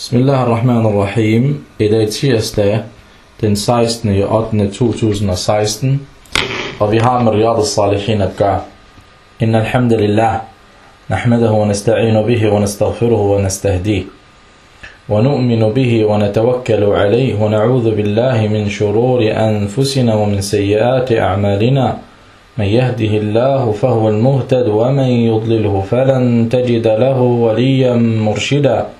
Bismillahirrahmanirrahim. I dag tirsdag, den 16. i 8. 2016, og vi har med Riyad al-Salihin at gøre. Inna alhamdulillah, نحمده ونستعين به ونستغفره ونستهديه ونؤمن به ونتوكل عليه ونعوذ بالله من شرور أنفسنا ومن سيئات أعمالنا من يهده الله فهو المهتد ومن يضلله فلن تجد له وليا مرشدا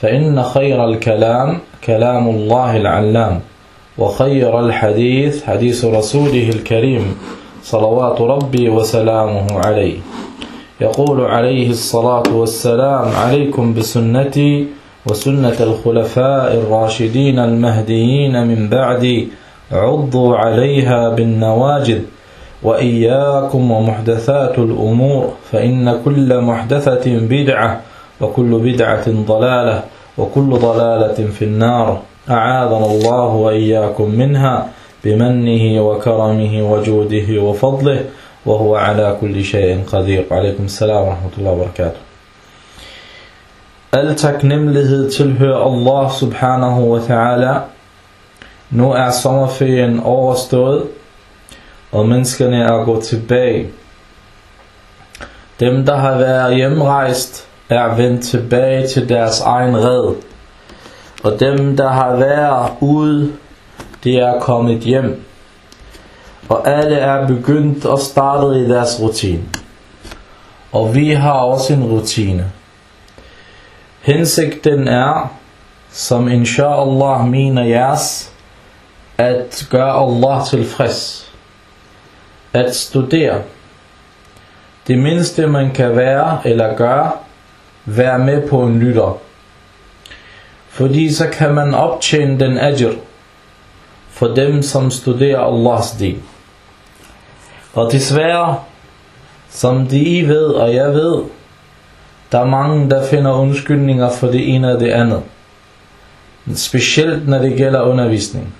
فإن خير الكلام كلام الله العلام وخير الحديث حديث رسوله الكريم صلوات ربي وسلامه عليه. يقول عليه الصلاة والسلام عليكم بسنتي وسنة الخلفاء الراشدين المهديين من بعدي عضوا عليها بالنواجذ وإياكم ومحدثات الأمور فإن كل محدثة بدعة وكل بدعة ضلالة وكل ضلالة في النار أعاذنا الله وإياكم منها بمنه وكرمه وجوده وفضله وهو على كل شيء قدير عليكم السلام ورحمة الله وبركاته Al taknemmelighed tilhører Allah subhanahu wa ta'ala. Nu er sommerferien overstået, og menneskene er gået tilbage. Dem, der har været hjemrejst, er vendt tilbage til deres egen red. Og dem, der har været ude, de er kommet hjem. Og alle er begyndt og startet i deres rutine. Og vi har også en rutine. Hensigten er, som inshallah mener jeres, at gøre Allah tilfreds. At studere. Det mindste man kan være eller gøre, være med på en lytter. Fordi så kan man optjene den ajr for dem, som studerer Allahs din. Og desværre, som de I ved, og jeg ved, der er mange, der finder undskyldninger for det ene og det andet. Specielt når det gælder undervisning.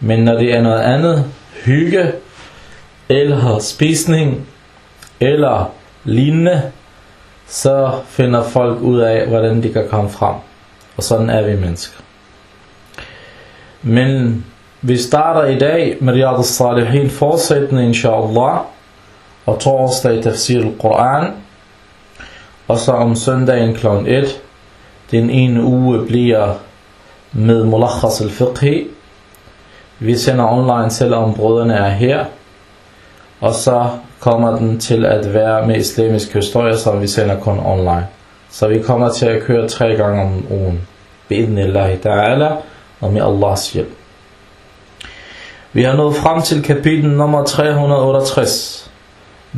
Men når det er noget andet, hygge, eller spisning, eller lignende, så finder folk ud af, hvordan de kan komme frem. Og sådan er vi mennesker. Men vi starter i dag med Riyad al-Salihin fortsættende, inshallah, og torsdag i tafsir al-Quran, og så om søndagen kl. 1. Den ene uge bliver med Mulakhas al-Fiqhi. Vi sender online, selvom brødrene er her. Og så kommer den til at være med islamisk historie, som vi sender kun online. Så vi kommer til at køre tre gange om ugen. Bi'idnillahi ta'ala og med Allahs hjælp. Vi har nået frem til kapitel nummer 368.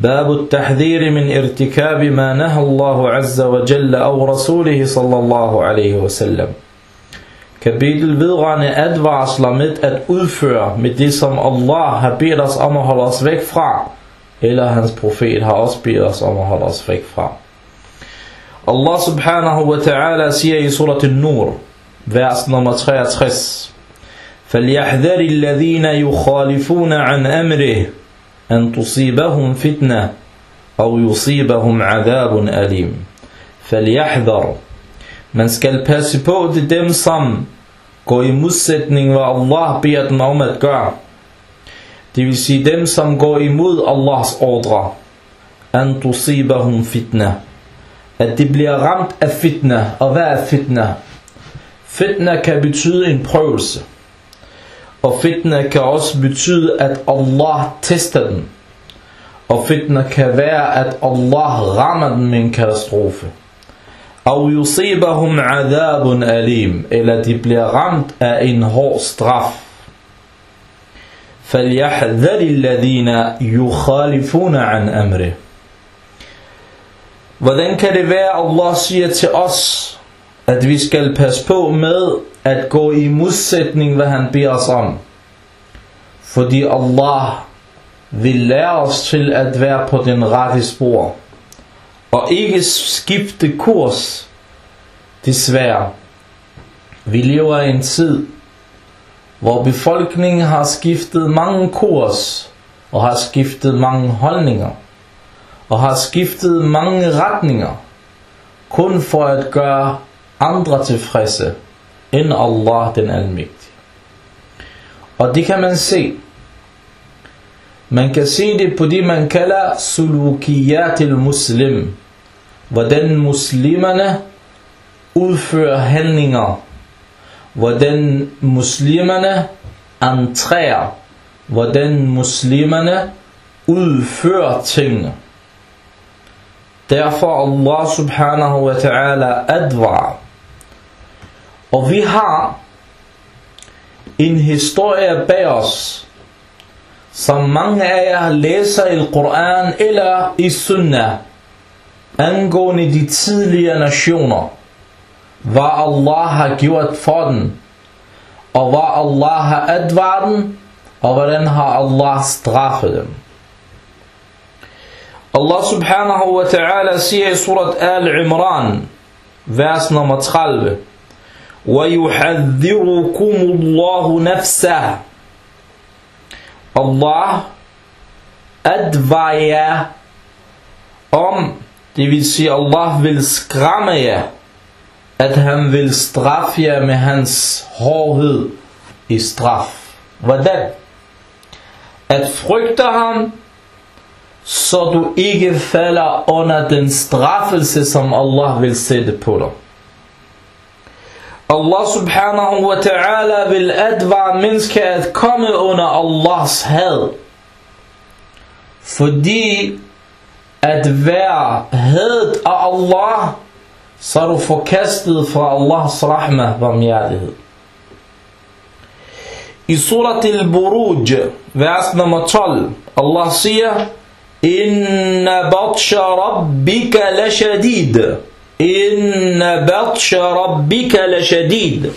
باب التحذير من ارتكاب ما نهى الله عز وجل أو رسوله صلى الله عليه وسلم Kapitel vedrørende advarsler med at udføre med det, som Allah har bedt os om at holde os væk fra, eller hans profet har også bedt os om at holde os væk fra. Allah subhanahu wa ta'ala siger i surat al-Nur, vers nummer 63, فَلْيَحْذَرِ الَّذِينَ يُخَالِفُونَ عَنْ أَمْرِهِ أن تصيبهم فتنة أو يصيبهم عذاب أليم فليحذر Man skal passe på til dem, som går i modsætning, hvad Allah beder dem om at gøre. Det vil sige dem, som går imod Allahs ordre. An tusibahum fitna. At de bliver ramt af fitna. Og hvad er fitna? Fitna kan betyde en prøvelse. Og fitna kan også betyde, at Allah tester den. Og fitna kan være, at Allah rammer den med en katastrofe. Og yusibahum adabun alim. Eller de bliver ramt af en hård straf. فَلْيَحْذَرِ الَّذِينَ يُخَالِفُونَ عَنْ أَمْرِهِ Hvordan kan det være, at Allah siger til os, at vi skal passe på med at gå i modsætning, hvad han beder os om. Fordi Allah vil lære os til at være på den rette spor. Og ikke skifte kurs, desværre. Vi lever i en tid, hvor befolkningen har skiftet mange kurs, og har skiftet mange holdninger, og har skiftet mange retninger, kun for at gøre andre tilfredse, end Allah den Almægtige. Og det kan man se. Man kan se det på det, man kalder sulukiyat muslim. Hvordan muslimerne udfører handlinger. Hvordan muslimerne entrerer. Hvordan muslimerne udfører tingene. Derfor Allah subhanahu wa ta'ala advarer. Og vi har en historie bag os, som mange af jer læser i Koran eller i Sunnah, angående de tidligere nationer, hvad Allah har gjort for den, og hvad Allah har advaret dem, og hvordan har Allah straffet dem. Allah subhanahu wa ta'ala siger i surat Al-Imran, vers nummer 30, وَيُحَذِّرُكُمُ اللَّهُ نَفْسَهُ Allah advarer om, det vil sige Allah vil skræmme jer, at han vil straffe jer med hans hårdhed i straf. Hvordan? At frygte ham, så du ikke falder under den straffelse, som Allah vil sætte på dig. Allah subhanahu wa ta'ala vil advare mennesker at komme under Allahs had. Fordi at være hadet af Allah, så er du forkastet fra Allahs rahmah barmhjertighed. I surat al-Buruj, vers nummer 12, Allah siger, Inna batsha rabbika la shadid. Inna batsha rabbika la shadid.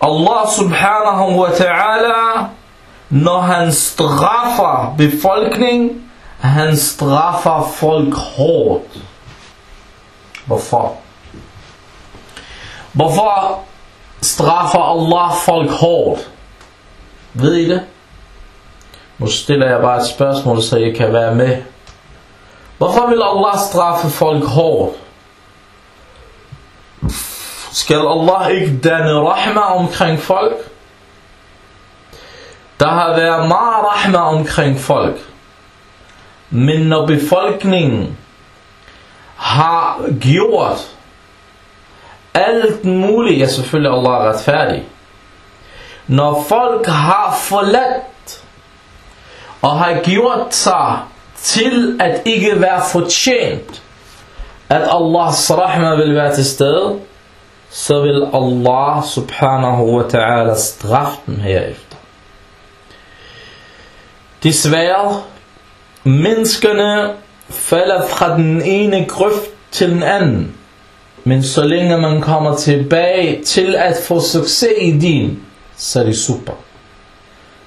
Allah subhanahu wa ta'ala, når han straffer befolkning, han straffer folk hårdt. Hvorfor? Hvorfor straffer Allah folk hårdt? Ved I det? Nu stiller jeg bare et spørgsmål, så I kan være med. Hvorfor vil Allah straffe folk hårdt? Skal Allah ikke danne rahma omkring folk? Der har været meget rahma omkring folk. Men når befolkningen har gjort alt muligt, ja selvfølgelig Allah er retfærdig. Når folk har forladt og har gjort sig til at ikke være fortjent, at Allahs rahma vil være til stede, så vil Allah subhanahu wa ta'ala straffe dem herefter. Desværre, menneskerne falder fra den ene grøft til den anden. Men så længe man kommer tilbage til at få succes i din, så er det super.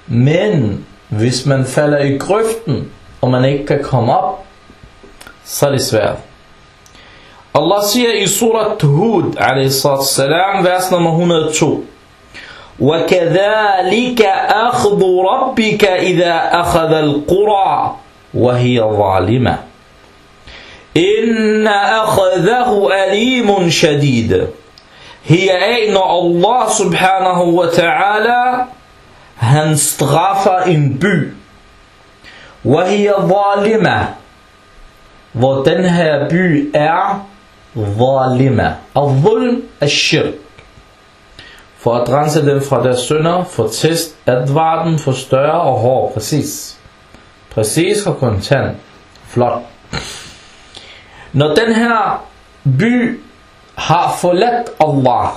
Men hvis man falder i grøften, og man ikke kan komme op, så er det svært. Allah siger i surat Hud, salam, vers nummer 102, وَكَذَلِكَ أَخْضُ رَبِّكَ إِذَا أَخَذَ الْقُرَى وَهِيَ ظَالِمَةٌ Inna akhadahu alimun shadid. Heraf, når Allah subhanahu wa ta'ala, han straffer en by. Wahia zalima. Hvor den her by er zalima. Al-zulm al-shirk. For at rense dem fra deres sønder, for test advarten, for større og hård. Præcis. Præcis og kontant. Flot. Når den her by har forladt Allah,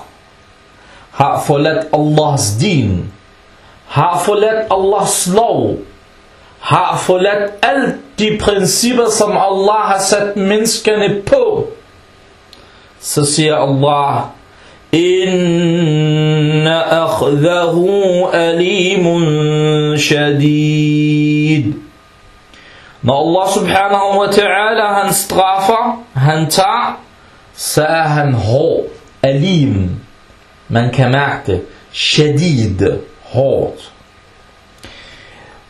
har forladt Allahs din, har forladt Allahs lov, har forladt alt de principper, som Allah har sat menneskene på, så siger Allah, Inna akhdahu alimun shadid. Når Allah subhanahu wa ta'ala han straffer, han tager, så er han hård, alim. Man kan mærke det. Shadid, hårdt.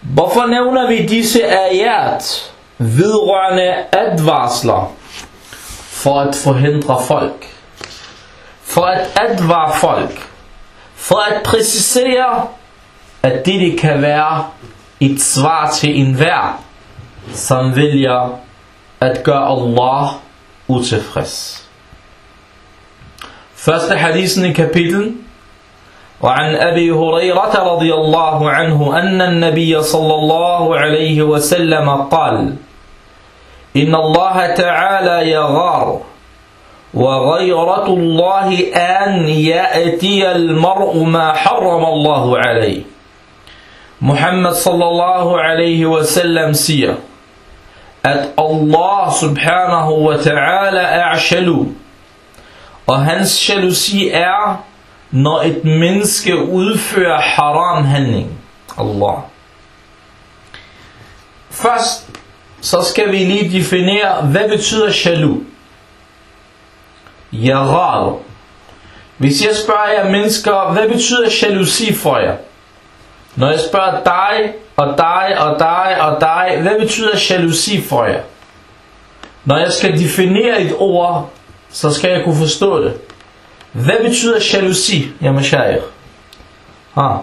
Hvorfor nævner vi disse ayat vedrørende advarsler? For at forhindre folk. For at advare folk. For at præcisere, at det kan være et svar til enhver, som vælger at gøre Allah utilfreds. Første hadisen i kapitlen وعن أبي هريرة رضي الله عنه أن النبي صلى الله عليه وسلم قال إن الله تعالى يغار وغيرة الله أن يأتي المرء ما حرم الله عليه محمد صلى الله عليه وسلم siger at Allah subhanahu wa ta'ala er jaloux og hans jalousi er når et menneske udfører haram handling. Allah. Først så skal vi lige definere, hvad betyder jaloux? Yaral. Hvis jeg spørger jer mennesker, hvad betyder jalousi for jer? Når jeg spørger dig, og dig, og dig, og dig, hvad betyder jalousi for jer? Når jeg skal definere et ord, så skal jeg kunne forstå det. Hvad betyder jalousi, jamen mashair? Ha. Ah.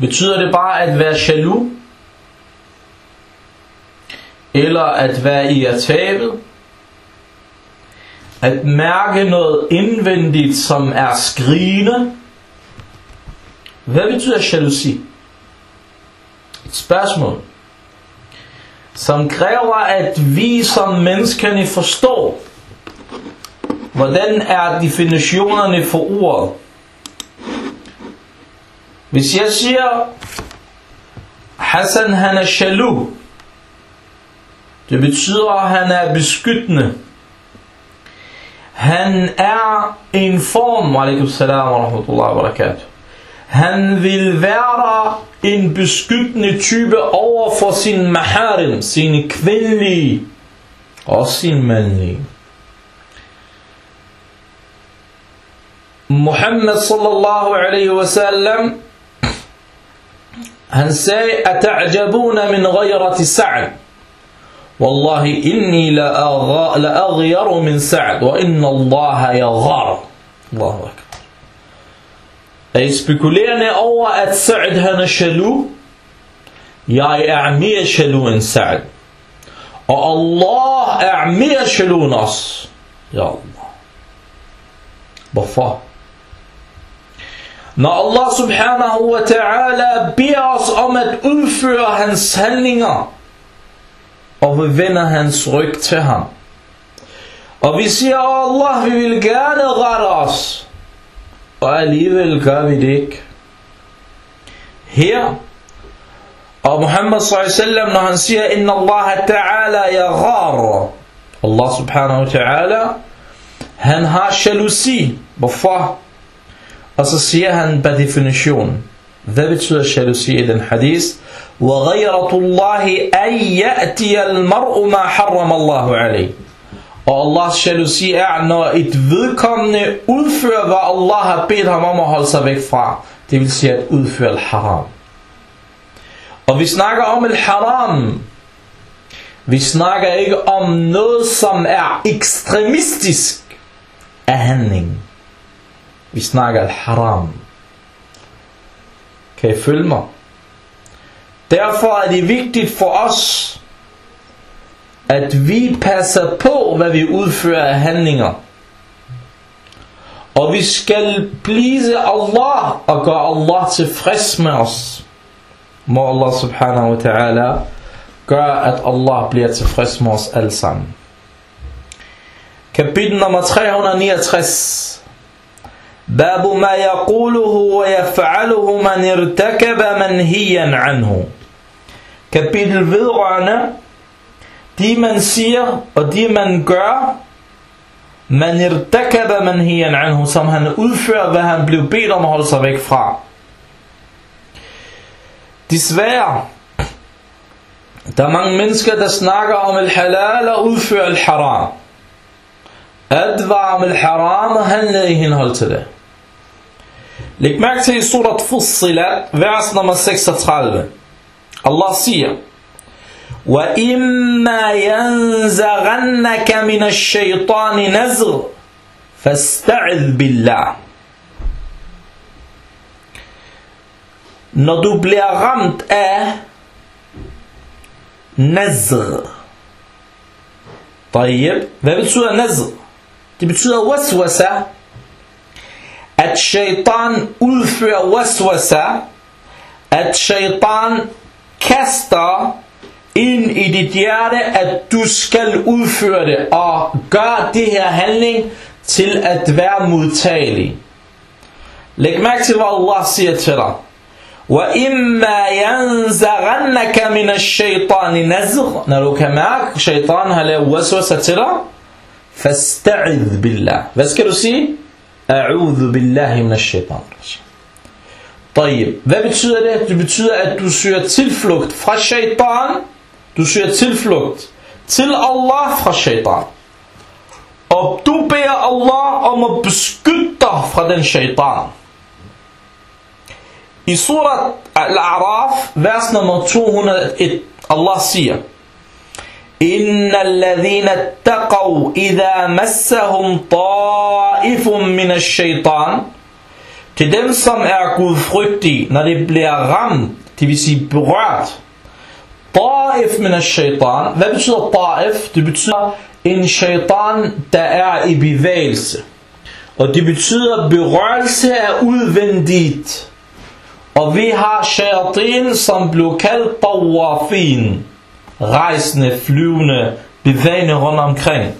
Betyder det bare at være jaloux? Eller at være irritabel? At mærke noget indvendigt, som er skrigende? Hvad betyder jalousi? Et spørgsmål, som kræver, at vi som menneskerne forstår, hvordan er definitionerne for ordet. Hvis jeg siger, Hassan han er jaloux, det betyder, at han er beskyttende. Han er en form, alaikum salam wa rahmatullahi wa barakatuh. Han vil være en beskyttende type over for sin maharim, sine kvindelige og sin mandlige. Muhammad sallallahu alaihi wasallam han sagde ata'jabuna min ghayrati sa'd والله إني لأغير من سعد وإن الله يغار الله أكبر Er I spekulerende over, at Sa'd han er jaloux? Jeg er mere jaloux end Sa'd. Og Allah er mere jaloux end os. Ja Allah. Hvorfor? Når Allah subhanahu wa ta'ala beder os om at udføre hans handlinger, og vi vender hans ryg til ham. Og vi siger, Allah, vi vil gerne rette os. Og alligevel gør vi det ikke. Her, og Muhammad sallallahu når han siger, Inna Allah ta'ala yaghar. Allah subhanahu wa ta'ala, han har jalousi. Hvorfor? Og så siger han per definition, hvad betyder jalousi i den hadith? وغيرة الله أن يأتي المرء ما حرم الله عليه Og Allahs jalousi er, når et vedkommende udfører, hvad Allah har bedt ham om at holde sig væk fra. Det vil sige at udføre al-haram. Og vi snakker om al-haram. Vi snakker ikke om noget, som er ekstremistisk af handling. Vi snakker al-haram. Kan I følge mig? Derfor er det vigtigt for os, at vi passer på, hvad vi udfører af handlinger. Og vi skal please Allah og gøre Allah tilfreds med os. Må Allah subhanahu wa ta'ala gøre, at Allah bliver tilfreds med os alle sammen. Kapitel nummer 369. باب ما يقوله ويفعله من ارتكب منهيا عنه Kapitel vedrørende de man siger og de man gør man irtakaba manhiyan anhu som han udfører hvad han blev bedt om at holde sig væk fra Desværre der er mange mennesker der snakker om al-halal og udfører al-haram advarer om al-haram og handler i henhold til det Læg mærke til i surat Fussilat, vers nummer 36. Allah siger, وَإِمَّا يَنزَغَنَّكَ مِنَ الشَّيْطَانِ نَزْغ فَاسْتَعِذْ بِاللَّهِ Når du bliver ramt af nazr. طيب, hvad betyder nazr? Det betyder waswasa, udfører waswasa, at shaitan kaster ind i dit hjerte, at du skal udføre det, og gør det her handling til at være modtagelig. Læg mærke til, hvad Allah siger til dig. وَإِمَّا يَنزَغَنَّكَ مِنَ الشَّيْطَانِ نَزْغ Når du kan mærke, at shaitan har lavet waswasa til dig, فَاسْتَعِذْ بِاللَّهِ Hvad skal du sige? أعوذ بالله من الشيطان الرجيم طيب hvad betyder det? Det betyder at du søger tilflugt fra shaitan du søger tilflugt til Allah fra shaitan og du beder Allah om at beskytte dig fra den shaitan i surat Al-A'raf vers nummer 201 Allah siger إن الذين اتقوا إذا مسهم طائف من الشيطان til dem som er gudfrygtige når det bliver ramt det vil sige berørt طائف من الشيطان hvad betyder طائف det betyder en shaitan der er i bevægelse og det betyder berørelse af udvendigt og vi har shayatin som blev kaldt tawafin rejsende, flyvende, bevægende rundt omkring.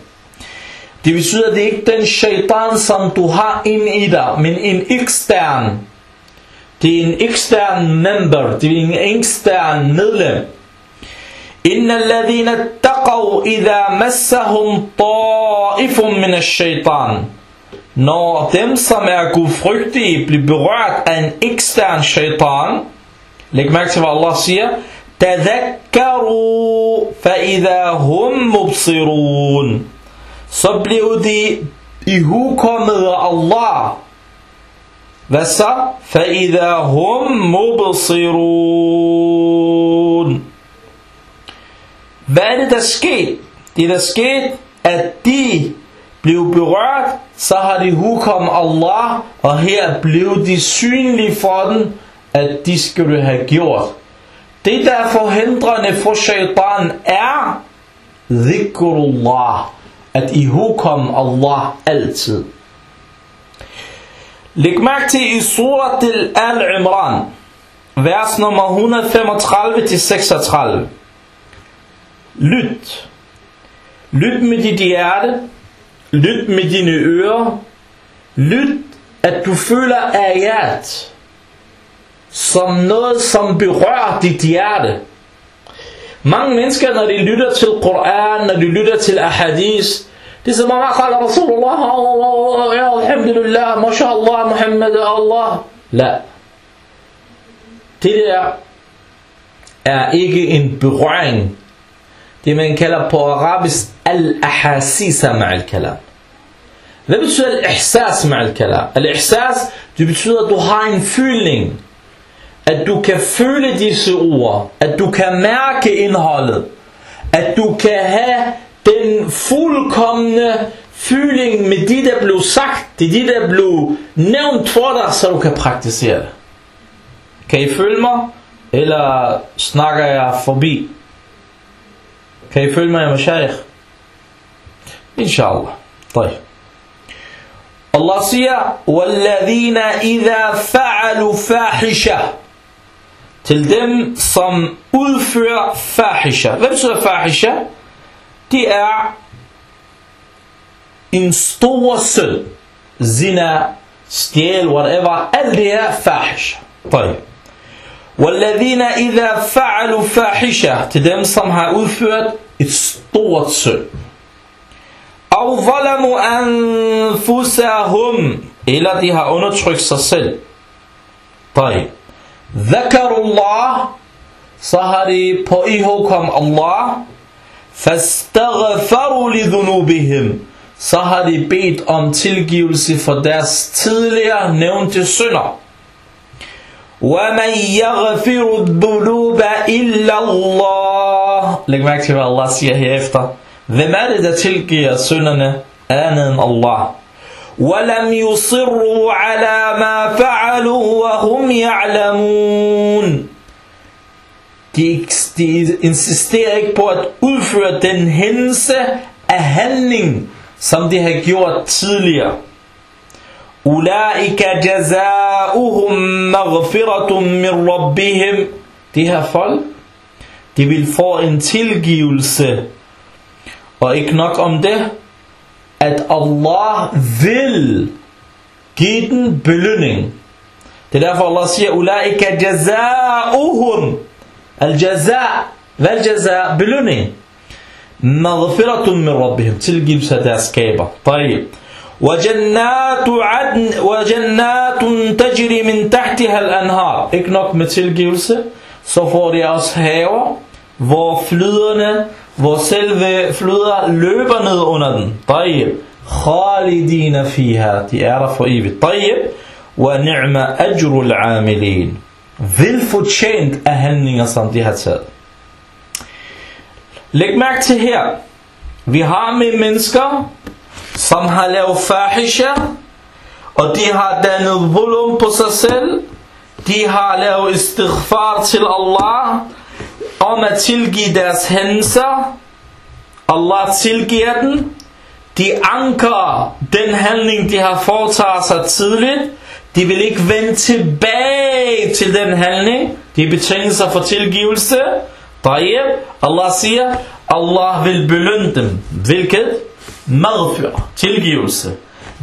Det betyder, at det ikke er den shaitan, som du har ind i dig, men en ekstern. Det er en ekstern member, det er en ekstern medlem. إن الذين اتقوا إذا مسهم طائف من الشيطان Når dem, som er gudfrygtige, bliver berørt af en ekstern shaitan, læg mærke til, hvad Allah siger, تذكروا فإذا هم مبصرون så blev de ihugkommet af Allah. Hvad så? فَإِذَا هُمْ مُبْصِرُونَ Hvad er det, der skete? Det der skete, at de blev berørt, så har de hukom Allah, og her blev de synlige for den, at de skulle have gjort. Det der er forhindrende for shaitan er dhikrullah, at ihugkomme Allah altid. Læg mærke til i surat al-Imran, vers nummer 135-36. Lyt. Lyt med dit hjerte. Lyt med dine ører. Lyt, at du føler ayat som noget, som berører dit hjerte. Mange mennesker, når de lytter til Koran, når de lytter til ahadis, det er som om, at Rasulullah, alhamdulillah, mashallah, Muhammad, Allah. La. Det der er ikke en berøring. Det man kalder på arabisk al-ahasisa ma'al kalam. Hvad betyder al-ihsas ma'al kalam? Al-ihsas, det betyder, at du har en føling at du kan føle disse ord, at du kan mærke indholdet, at du kan have den fuldkommende føling med det, der blev sagt, det er det, der blev nævnt for dig, så du kan praktisere det. Kan I følge mig? Eller snakker jeg forbi? Kan I følge mig, Mashaykh? Inshallah. طيب. Allah siger, وَالَّذِينَ إِذَا فَعَلُوا فَاحِشَةً til dem, som udfører fahisha. Hvad betyder fahisha? Det er en stor synd. Zina, stjæl, whatever, alt det er fahish. طيب. والذين إذا فعلوا فاحشة til dem som har udført et stort synd. أو ظلموا أنفسهم eller de har undertrykt sig selv. طيب. ذكروا الله så har de på ihåkom Allah فاستغفروا لذنوبهم så har de bedt om tilgivelse for deres tidligere nævnte synder. وَمَنْ يَغْفِرُ الذُّنُوبَ إِلَّا اللَّهِ Læg mærke til, hvad Allah siger herefter. Hvem er det, der tilgiver synderne andet end Allah? وَلَمْ يُصِرُّوا عَلَى مَا فَعَلُوا وَهُمْ يَعْلَمُونَ de, de insisterer ikke på at udføre den hændelse af handling, som de har gjort tidligere. Ulaika jazaohum maghfiratum min rabbihim. De her folk, de vil få en tilgivelse. Og ikke nok om det, at Allah vil give den belønning. Det er derfor Allah siger, Ulaika jazaohum. Al-jaza, hvad jaza? Belønning. مغفرة من ربهم tilgivelse af deres skaber طيب وجنات عدن وجنات تجري من تحتها الأنهار ikke nok med tilgivelse så får de også haver hvor flyderne hvor selve floder løber ned under den. Tayyib. Khalidina fiha. De er der for evigt. Tayyib. Wa ni'ma ajrul amilin. Velfortjent af handlinger, som de har taget. Læg mærke til her. Vi har med mennesker, som har lavet fahisha, og de har dannet volum på sig selv. De har lavet istighfar til Allah om at tilgive deres hændelser. Allah tilgiver den. De anker den handling, de har foretaget sig tidligt. De vil ikke vende tilbage til den handling. De betinget sig for tilgivelse. Tayyib, Allah siger, Allah vil belønne dem. Hvilket? Madfør, tilgivelse.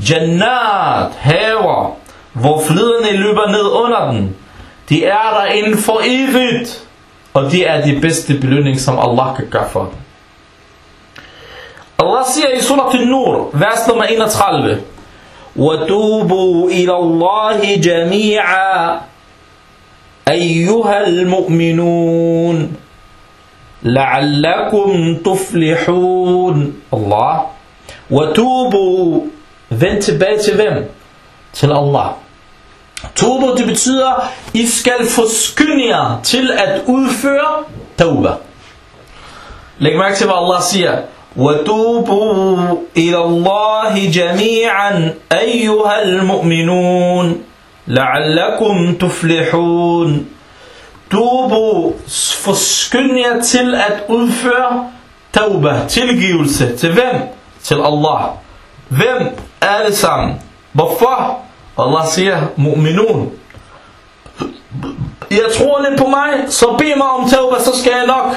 Jannat, haver, hvor flyderne løber ned under den. De er der inden for evigt. Og de er de bedste belønning som Allah kan gøre for dem Allah siger i surat al-Nur vers nummer 31 وَتُوبُوا إِلَى اللَّهِ جَمِيعًا أَيُّهَا الْمُؤْمِنُونَ لعلكم تفلحون Allah وتوبوا vend tilbage til hvem? til Allah Tubu det betyder I skal forskynde jer til at udføre tauba Læg mærke til hvad Allah siger وتوبوا إلى الله جميعا أيها المؤمنون لعلكم تفلحون Tubu, forskynd jer til at udføre tauba, tilgivelse. Til hvem? Til Allah. Hvem er det sammen? Hvorfor? Allah siger, mu'minun. Jeg tror lidt på mig, så bed mig om tauba, så skal jeg nok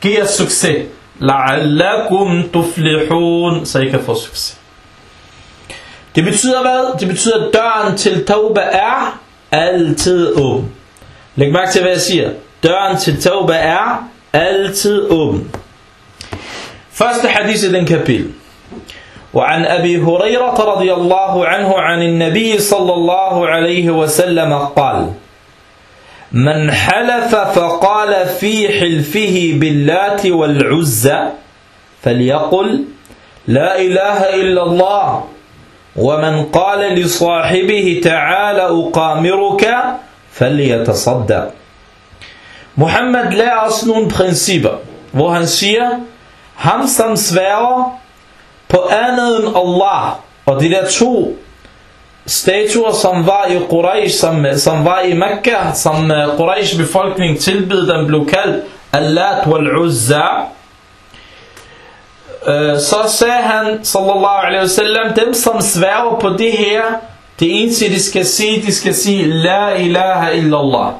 give jer succes. La'allakum tuflihun, så I kan få succes. Det betyder hvad? Det betyder, at døren til tauba er altid åben. Læg mærke til, hvad jeg siger. Døren til tauba er altid åben. Første hadith i den kapitel. وعن أبي هريرة رضي الله عنه عن النبي صلى الله عليه وسلم قال من حلف فقال في حلفه باللات والعزى فليقل لا إله إلا الله ومن قال لصاحبه تعال أقامرك فَلْيَتَصَدَّ Muhammad lærer os nogle principper, hvor han på andet end Allah, og de der to statuer, som var i Quraysh, som, som var i Mekka, som uh, Quraysh befolkning tilbød, den blev kaldt Allat wal Uzza. Uh, øh, så sagde han, sallallahu alaihi wasallam, dem som sværger på det her, det eneste de skal sige, de skal sige La ilaha illallah.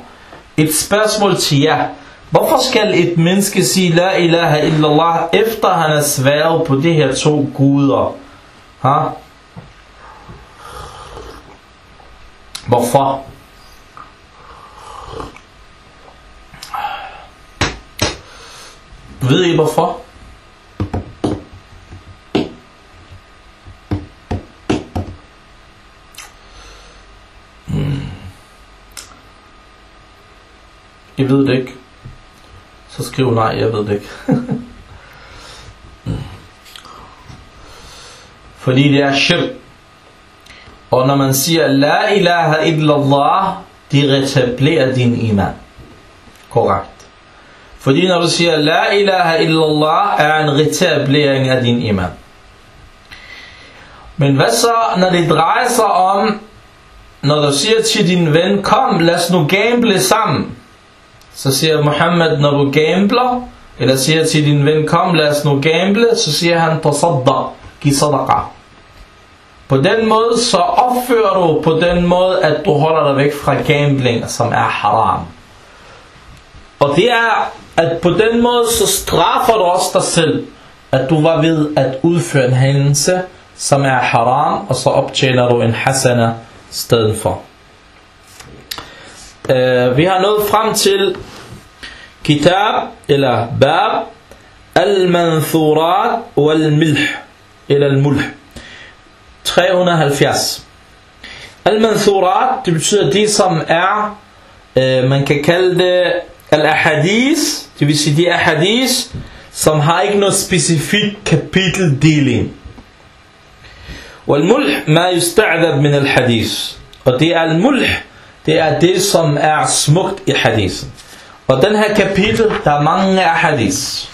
Et spørgsmål til jer. Hvorfor skal et menneske sige La ilaha illallah, efter han er sværet på de her to guder? Ha? Hvorfor? Ved I hvorfor? Hmm. I ved det ikke. Så skriv nej, jeg ved det ikke. Fordi det er shirk. Og når man siger La ilaha illallah, de retablerer din iman. Korrekt. Fordi når du siger La ilaha illallah, er en retablering af din iman. Men hvad så, når det drejer sig om, når du siger til din ven, kom, lad os nu gamble sammen. Så siger Muhammad, når du gambler, eller siger til din ven, kom, lad os nu gamble, så siger han, tasadda, giv sadaqa. På den måde, så opfører du på den måde, at du holder dig væk fra gambling, som er haram. Og det er, at på den måde, så straffer du også dig selv, at du var ved at udføre en hændelse, som er haram, og så optjener du en hasana stedet for. Uh, vi har nået frem til kitab, eller bab, al-manthurat wal-milh, eller al-mulh. 370. Al-manthurat, det betyder de, som er, uh, man kan kalde det al-ahadis, det vil sige de ahadis, som har ikke noget specifik kapiteldeling. والملح ما يستعذب من الحديث og det er al-mulh det er det som er smukt i hadisen. Og den her kapitel der er mange af hadis.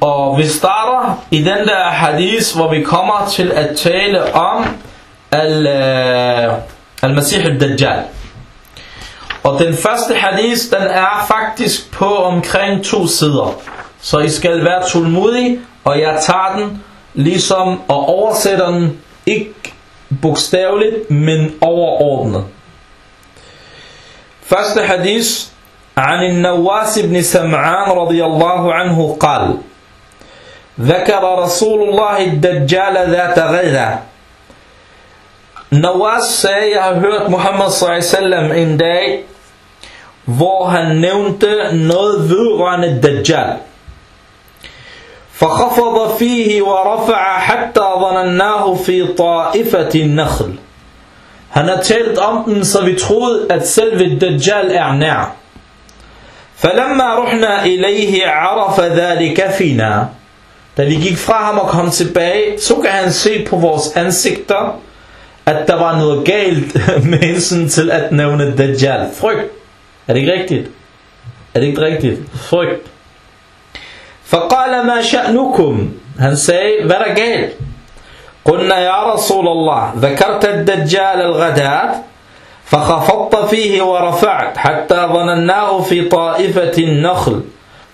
Og vi starter i den der hadis hvor vi kommer til at tale om øh, al-masih al-dajjal. Og den første hadis den er faktisk på omkring to sider. Så I skal være tålmodige og jeg tager den ligesom og oversætter den ikke bogstaveligt, men overordnet. Første hadith, عن النواس بن سمعان رضي الله عنه قال ذكر رسول الله الدجال ذات غذا نواس سي أهوت محمد صلى الله عليه وسلم إن داي وهن نونت نذو عن الدجال. فخفض فيه ورفع حتى ظنناه في طائفة النخل. Han har talt om den, så vi troede, at selve Dajjal er nær. فَلَمَّا رُحْنَا إِلَيْهِ عَرَفَ ذَلِكَ فِينَا Da vi gik fra ham og kom tilbage, så kan han se på vores ansigter, at der var noget galt med hensyn til at nævne Dajjal. Frygt. Er det ikke rigtigt? Er det ikke rigtigt? Frygt. فقال ما شأنكم han sagde hvad der galt قلنا يا رسول الله ذكرت الدجال الغداة فخفضت فيه ورفعت حتى ظنناه في طائفة النخل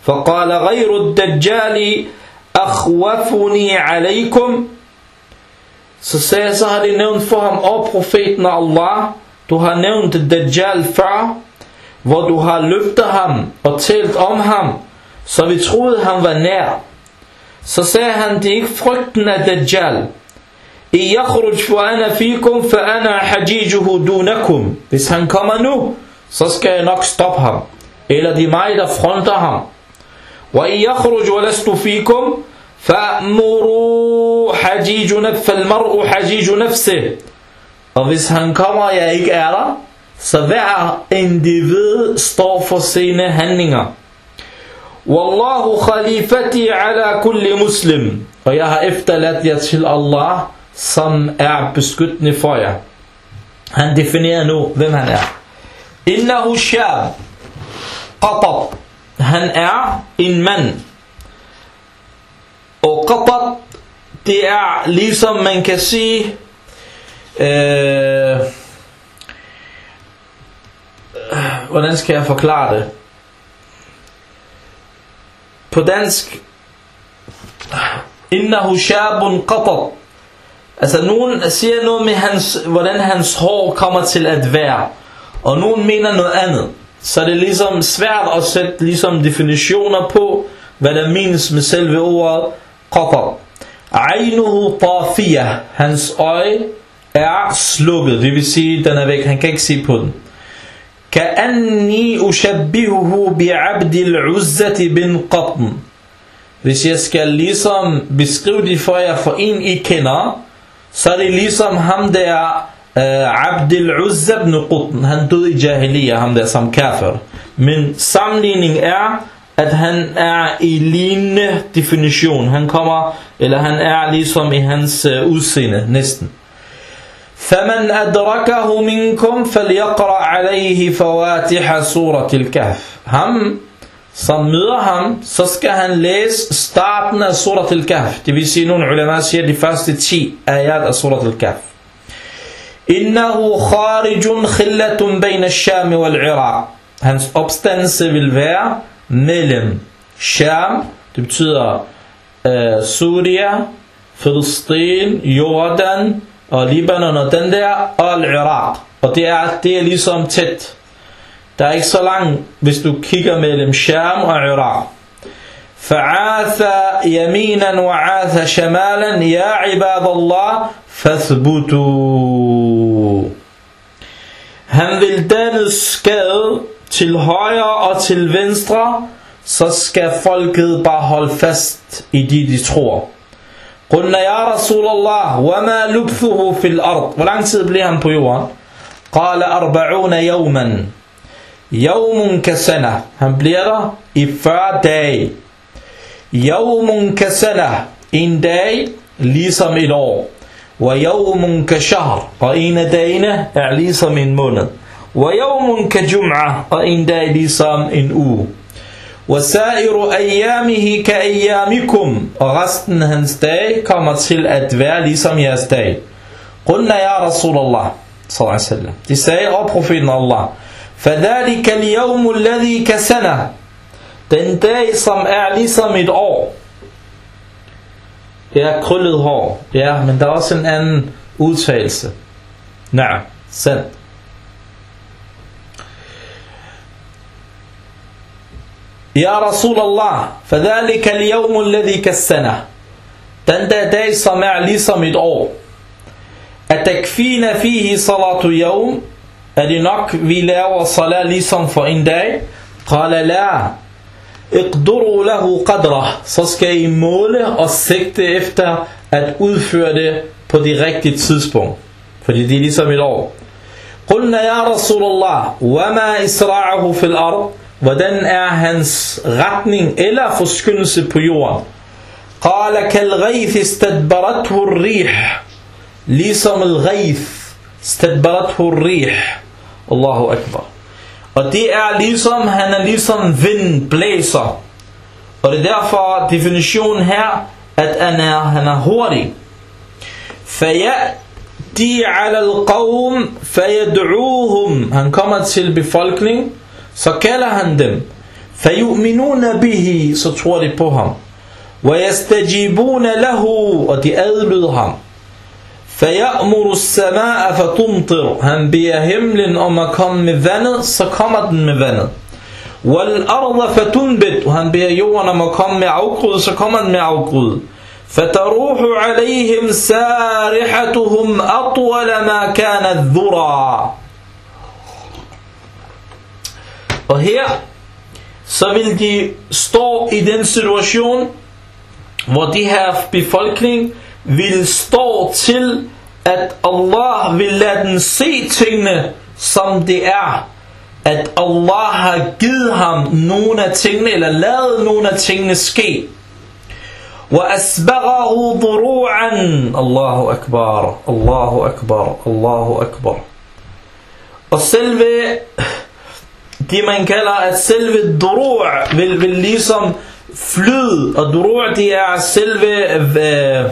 فقال غير الدجال أخوفني عليكم Så sagde så har de nævnt for ham, og profeten Allah, du har nævnt Dajjal før, hvor du har løftet ham og talt om ham, så vi troede han var nær. Så sagde han, det er ikke frygten af Dajjal. Ana fikum fa ana hajijuhu dunakum. Hvis han kommer nu, så skal jeg nok stoppe ham. Eller det er mig, der fronter ham. Yakhruj wa lastu fikum fa'muru hajiju nafs al-mar'u hajiju nafsih. Og hvis han kommer, jeg ikke er der, så hver individ står for sine handlinger. Wallahu khalifati ala kulli muslim. Og jeg har efterladt jer til Allah, som er beskyttende for jer. Han definerer nu, hvem han er. Innahu shab. Qatab. Han er en mand. Og qatab, det er ligesom man kan sige, øh, hvordan skal jeg forklare det? på dansk innahu shabun qatab Altså nogen siger noget med hans, hvordan hans hår kommer til at være. Og nogen mener noget andet. Så det er ligesom svært at sætte ligesom definitioner på, hvad der menes med selve ordet qatar. Aynuhu tafiyah. Hans øje er slukket, det vil sige, den er væk, han kan ikke se på den. Ka'anni ushabbihuhu bi'abdil uzzati bin qatn. Hvis jeg skal ligesom beskrive det for jer for en I kender, så er det ligesom ham der uh, Abdel Uzza ibn Qutn. Han døde i Jahiliya, ham der som kafir. Men sammenligning er, at han er i lignende definition. Han kommer, eller han er ligesom i hans uh, udseende, næsten. فمن أدركه منكم فليقرأ عليه فواتح سورة الكهف ham som møder ham, så skal han læse starten af surat al-Kahf. Det vil sige, nogle ulema siger de første 10 ayat af surat al-Kahf. Innahu kharijun khillatun bayna Sham wal-Iraq. Hans opstandelse vil være mellem Sham, det betyder øh, uh, Syria, Filistin, Jordan og Libanon og den der, og Irak. Og det er, det er ligesom tæt. Der er ikke så langt, hvis du kigger mellem Sham og Irak. فعاث يمينا وعاث شمالا يا عباد الله فاثبتوا Han vil danne skade til højre og til venstre, så skal folket bare holde fast i de, de tror. قلنا يا رسول الله وما لبثه في الأرض Hvor lang tid jorden? قال أربعون يوما يوم كسنة bliver der i 40 dage يوم كسنة En dag ligesom et år ويوم كشهر dagene er ligesom en måned ويوم كجمعة en dag ligesom en uge وسائر أيامه كأيامكم resten hans dag kommer til at være ligesom jeres dag قلنا يا رسول الله صلى الله عليه وسلم De sagde, åh profeten Allah فذلك اليوم الذي كسنه Den dag som er ligesom et år Det er krøllet hår Ja, men der er også en anden udtalelse Nej, sandt Ja Rasulallah فذلك اليوم الذي كسنه Den der dag som er ligesom et år أتكفينا فيه صلاة يوم Er det nok, vi laver salat ligesom for en dag? Qala la. Iqduru lahu qadra. Så skal I måle og sigte efter at udføre det på det rigtige tidspunkt. Fordi det er ligesom et år. Qulna ya Rasulullah, wama isra'ahu fil ard? Hvordan er hans retning eller forskyndelse på jorden? Qala kal ghayth istadbarathu ar-rih. Ligesom al-ghayth istadbarathu ar-rih. Allahu Akbar. Og det er ligesom, han er ligesom vinden blæser. Og det er derfor definitionen her, at han er, han er hurtig. Fayati ala al-qawm fayad'uuhum. Han kommer til befolkning, så kalder han dem. Fayu'minuna bihi, så tror de på ham. Wayastajibuna lahu, og de adlyder ham. فيأمر السماء فتمطر. هم بيهم لن أما كان مذنى سكمت مذنى والأرض فتنبت. وهم بيهون أما كان معوقود سكمت معوقود فتروح عليهم سارحتهم أطول ما كان الذرى. وهي سبيل دي ستو إدن سلوشيون ودي هاف بفولكنين vil stå til, at Allah vil lade den se tingene, som det er. At Allah har givet ham nogle af tingene, eller lavet nogle af tingene ske. وَأَسْبَغَهُ ضُرُوعًا Allahu Akbar, Allahu Akbar, Allahu Akbar. Og selve, det man kalder, at selve duru' vil, vil ligesom flyde, og duru' det er selve... Øh,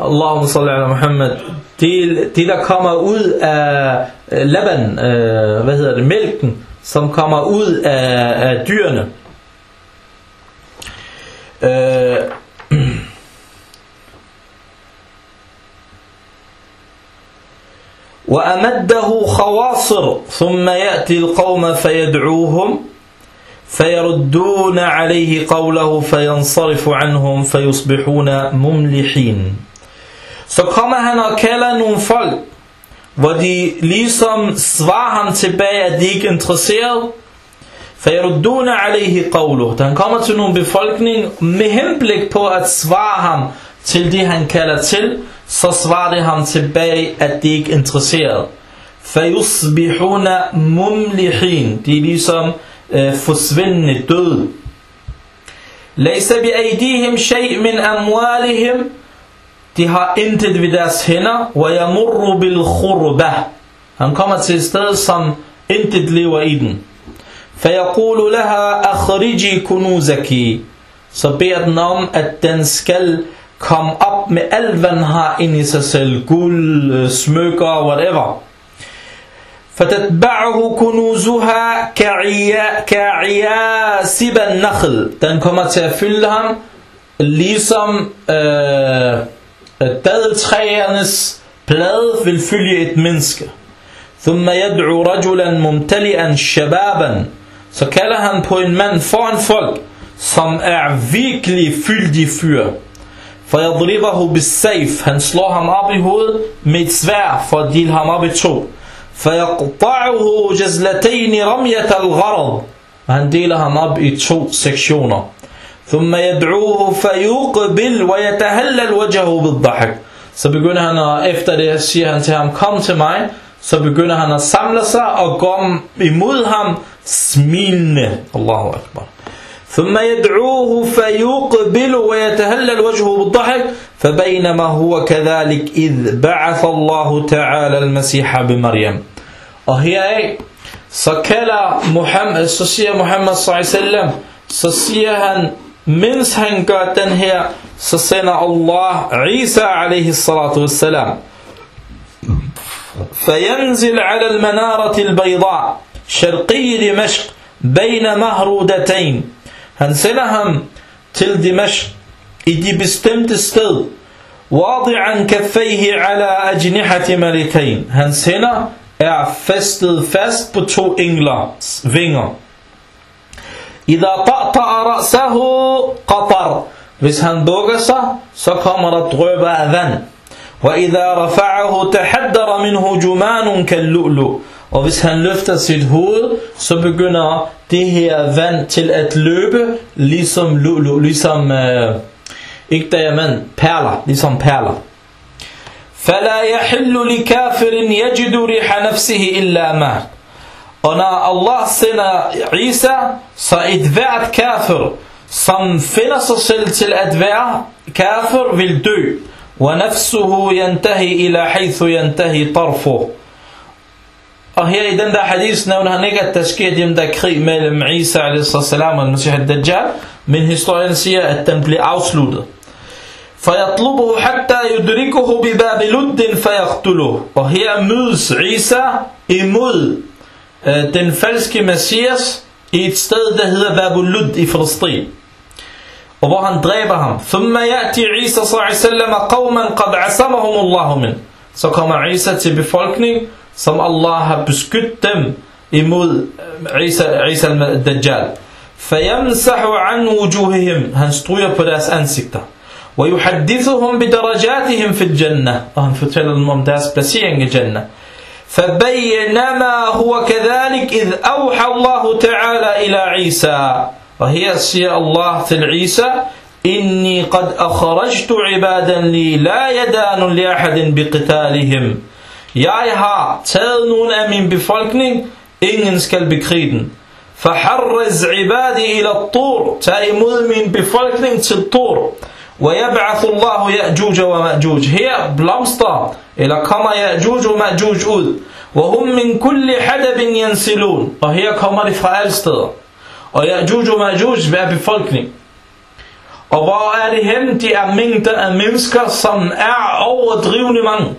Allahumma salli ala Muhammad. Det, det der kommer ud af laban, øh, hvad hedder det, mælken, som kommer ud af, af dyrene. Øh, وأمده خواصر ثم يأتي القوم فيدعوهم فيردون عليه قوله فينصرف عنهم فيصبحون مملحين Så kommer han og kalder nogle folk, hvor de ligesom svarer ham tilbage, at de ikke er interesseret. فَيَرُدُّونَ عَلَيْهِ قَوْلُهُ Da han kommer til nogle befolkning med henblik på at svare ham til det, han kalder til, så svarer det ham tilbage, at de ikke er interesseret. فَيُصْبِحُونَ مُمْلِحِينَ De er ligesom øh, forsvindende døde. لَيْسَ بِأَيْدِيهِمْ شَيْء مِنْ أَمْوَالِهِمْ De har intet ved deres hænder. وَيَمُرُّ بِالْخُرْبَةِ Han kommer til et sted, som intet lever i den. فَيَقُولُ لَهَا أَخْرِجِي كُنُوزَكِ Så beder den om, at den skal komme op med alt, hvad den har inde i sig selv. Guld, smykker, whatever. فتتبعه كنوزها كعياسب النخل den kommer til at fylde ham ligesom øh, dadetræernes blade vil fylde et menneske ثم يدعو رجلا ممتلئا شبابا så kalder han på en mand foran folk som er virkelig fyldig fyr فيضربه بالسيف han slår ham op i hovedet med et svær for at dele ham op i to فيقطعه جزلتين رمية الغرض han deler ham op i to sektioner ثم يدعوه فيقبل ويتهلل وجهه بالضحك så begynder han at, efter det siger han til ham kom til mig så begynder han at samle sig og gå imod ham smilende Allahu Akbar ثم يدعوه فيقبل ويتهلل وجهه بالضحك فبينما هو كذلك إذ بعث الله تعالى المسيح بمريم Og heraf, så kalder Muhammad, så siger Muhammad sallallahu så siger han, mens han gør den her, så sender Allah Isa alaihi salatu wassalam. فينزل على المنارة البيضاء شرقي دمشق بين مهرودتين Han sender ham til Dimashq i de bestemte sted. واضعا كفيه على أجنحة ملكين. Hans hænder er festet fast på to englers vinger. إذا طأطأ رأسه قطر Hvis han bukker sig, så kommer der drøber af vand. وإذا رفعه تحدر منه جمان كاللؤلؤ Og hvis han løfter sit hoved, så begynder det her vand til at løbe, ligesom lulu, ligesom, øh, ikke diamant, perler, ligesom perler. فلا يحل لكافر يجد ريح نفسه إلا مات Når Allah sender Isa, så et hvert kafir, som finder sig selv til at være kafir, vil dø. وَنَفْسُهُ يَنْتَهِ إِلَى حَيْثُ يَنْتَهِ طَرْفُهُ Og her i den der hadith nævner han ikke, at der sker den der krig mellem Isa a.s. og Masih al-Dajjal, men historien siger, at den bliver afsluttet. فيطلبه حتى يدركه بباب لد فيقتله og her mødes Isa imod øh, den falske Messias i et sted der hedder Babul Lud i Filistin og hvor han dræber ham ثم يأتي عيسى صلى عليه وسلم قوما قد من så kommer Isa til befolkning som Allah har beskyttet dem imod Isa, Isa al-Dajjal فيمسح عن وجوههم han stryger på deres ansigter ويحدثهم بدرجاتهم في الجنة وهم فتل الممتاز بسيئا الجنة فبينما هو كذلك إذ أوحى الله تعالى إلى عيسى وهي سي الله في العيسى إني قد أخرجت عبادا لي لا يدان لأحد بقتالهم Jeg har taget nogle af min befolkning, ingen skal bekrige den. فحرز عبادي إلى الطور Tag imod min befolkning til Tur. ويبعث الله يأجوج ومأجوج. هي بلمستا إلى كما يأجوج ومأجوج أود. وهم من كل حدب ينسلون. وهي كما لفعلستا ويأجوج ومأجوج بها بفلكني وبقى أرهم تأمين تأمينسك صنع أو أدغيون من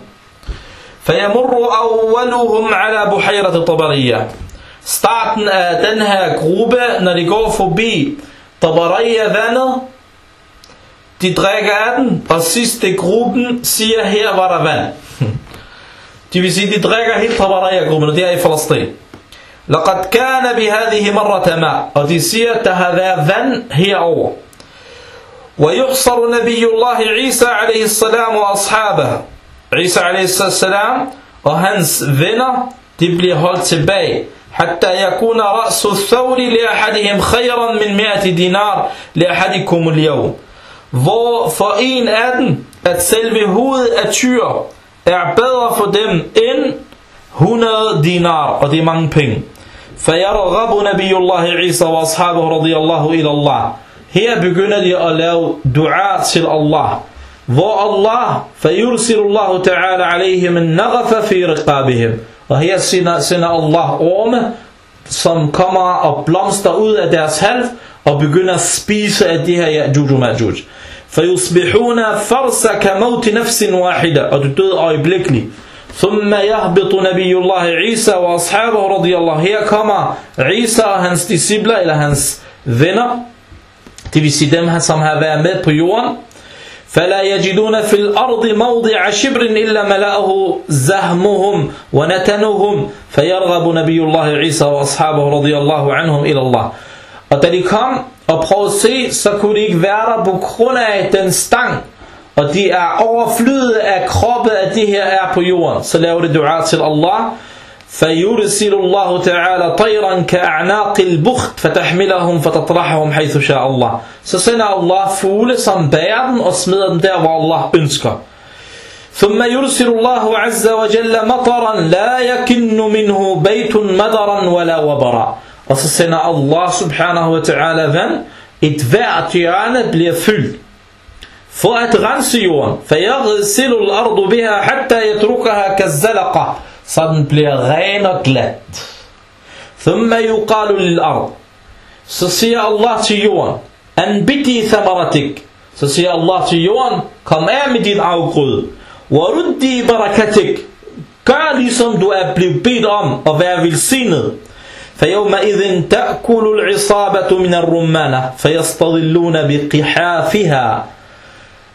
فيمر أولهم على بحيرة طبرية. starten af den her فبي طبرية de de drikker af den, og sidste gruppen siger, her var der vand. Det vil sige, de drikker helt Tabaraya-gruppen, og det er i Falastin. لقد كان بهذه مرة de at der har været vand herover. ويحصر نبي الله عيسى عليه السلام وأصحابه عيسى عليه السلام venner de bliver holdt tilbage حتى يكون رأس الثور لأحدهم خيرا من 100 دينار لأحدكم اليوم hvor for en af dem at selve hovedet af tyr er bedre for dem end 100 dinar og det er mange penge فيرغب نبي الله عيسى وأصحابه رضي الله إلى الله Her begynder de at lave dua til Allah hvor Allah فيرسل الله تعالى عليهم النغف في رقابهم og her sender, sender Allah orme som kommer og blomster ud af deres halv og begynder at spise af de her Ya'juj og Ma'juj فيصبحون فرس كموت نفس واحدة. Og du død øjeblikkeligt ثم يهبط نبي الله عيسى وأصحابه رضي الله. Her kommer Isa og hans discipler eller hans venner det vil sige dem som har været med på jorden فلا يجدون في الأرض موضع شبر إلا ملأه زهمهم ونتنهم. فيرغب نبي الله عيسى وأصحابه رضي الله عنهم إلى الله. og da de kom og prøvede at se, så kunne de ikke være der på grund af den stang. Og de er overflydet af kroppet af de her er på jorden. Så laver de dua til Allah. فيرسل الله تعالى طيرا كأعناق البخت فتحملهم فتطرحهم حيث شاء الله så sender Allah fugle som bærer dem og smider dem der hvor Allah ønsker ثم يرسل الله عز وجل مطرا لا يكن منه بيت مدرا ولا وبرا og så sender Allah subhanahu wa ta'ala vand et hvert hjørne bliver fyldt for at rense jorden فيغسل الأرض بها حتى يتركها كالزلقة så den bliver ren og glat. ثم يقال للأرض så siger Allah til jorden anbiti thamaratik så siger Allah til jorden kom af med din afgrøde waruddi barakatik gør ligesom du er blevet bedt om at være velsignet فيومئذ تأكل العصابة من الرمانة فيستظلون بقحافها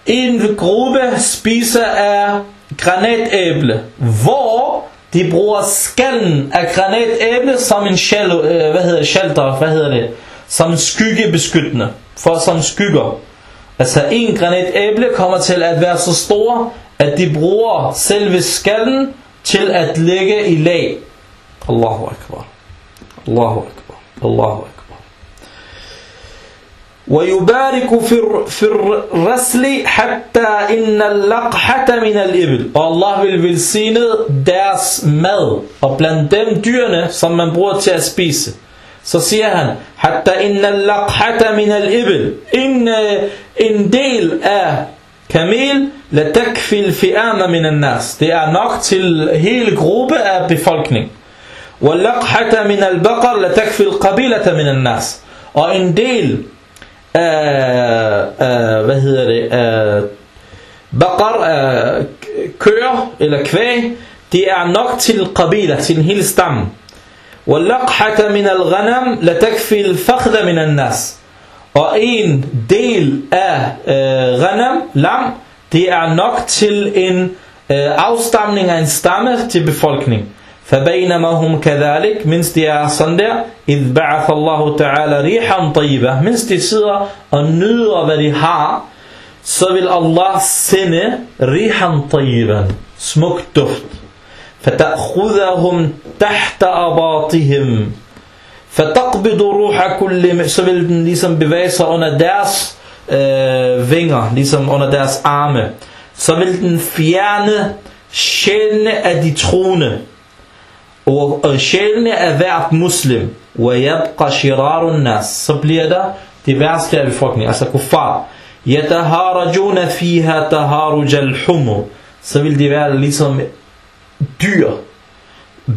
En gruppe spiser af granatæble, hvor de bruger skallen af granatæble som en shell, øh, hvad hedder det, shelter, hvad hedder det, som skyggebeskyttende, for som skygger. Altså en granatæble kommer til at være så stor, at de bruger selve skallen til at lægge i lag. Allahu akbar. الله أكبر. الله أكبر. ويبارك في في الرسل حتى إن اللقحة من الإبل. الله بالفلسين داس مل وبلان دم ديونة صمم بوات تأسبيس Så siger han, حتى إن اللقحة من الإبل إن إن ديل آ كميل لتكفي الفئام من الناس. Det er nok til hele gruppe af befolkning. واللقحة من البقر لتكفي القبيلة من الناس og en del af, af hvad hedder det, bakar, køer eller kvæg, det er nok til qabila, til en hel stamme. وَاللَّقْحَةَ مِنَ الْغَنَمْ لَتَكْفِي الْفَخْذَ مِنَ النَّاسِ Og en del af øh, ghanam, lam, det er nok til en øh, afstamning af en stamme til befolkning. فبينما هم كذلك من استياسن در إذ بعث الله تعالى ريحا طيبة. من استيسر النور وريحا سبل الله سنة ريحا طيبا سمك دفت فتأخذهم تحت أباطهم. فتقبض روح كل سبل ليسم بفيسة أنا داس فينغا ليسم أنا داس عامة سبل فيان شن أدي تخونه sjælene er hvert muslim وَيَبْقَ شِرَارُ النَّاسِ så bliver der det værste af befolkningen altså kuffar يَتَهَارَجُونَ فِيهَا تَهَارُجَ الْحُمُرِ så vil de være ligesom dyr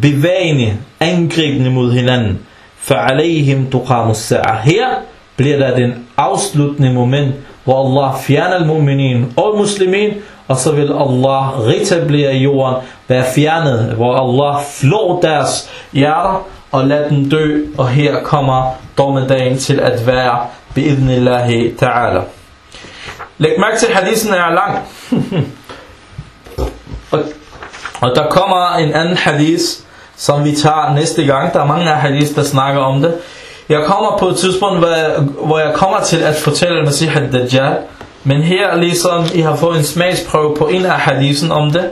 bevægende, angribende mod hinanden فَعَلَيْهِمْ تُقَامُ السَّاعَ her bliver der den afsluttende moment hvor Allah fjerner al-mu'minin og muslimin og så vil Allah retablere jorden, være fjernet, hvor Allah flår deres hjerter og lad dem dø, og her kommer dommedagen til at være bi'idnillahi ta'ala. Læg mærke til, at hadisen er lang. og, og der kommer en anden hadis, som vi tager næste gang. Der er mange af hadis, der snakker om det. Jeg kommer på et tidspunkt, hvor jeg, hvor jeg kommer til at fortælle Masih al-Dajjal, men her, ligesom I har fået en smagsprøve på en af hadisen om det,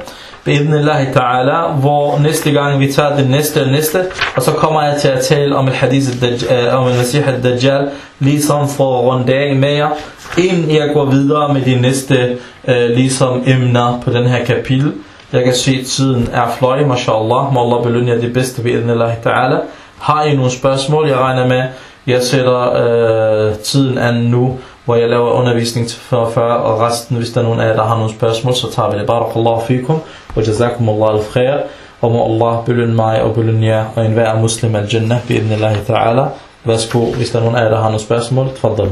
bi'idnillahi ta'ala, hvor næste gang vi tager det næste og næste, og så kommer jeg til at tale om el hadis øh, om al-masih al-dajjal, ligesom for at runde af med jer, inden jeg går videre med de næste øh, ligesom emner på den her kapitel. Jeg kan se, at tiden er fløj, mashallah. Må Allah belønne jer det bedste ved ta'ala. Har I nogle spørgsmål? Jeg regner med, jeg sætter øh, tiden an nu, hvor jeg laver undervisning til 45, og resten, hvis der er nogen af jer, der har nogle spørgsmål, så tager vi det. Barakallahu fikum, og jazakum Allah al-khair, og må Allah belønne mig og belønne jer, og enhver muslim al-jannah, bi Allah ta'ala. Værsgo, hvis der er nogen af jer, der har nogle spørgsmål, tfaddal.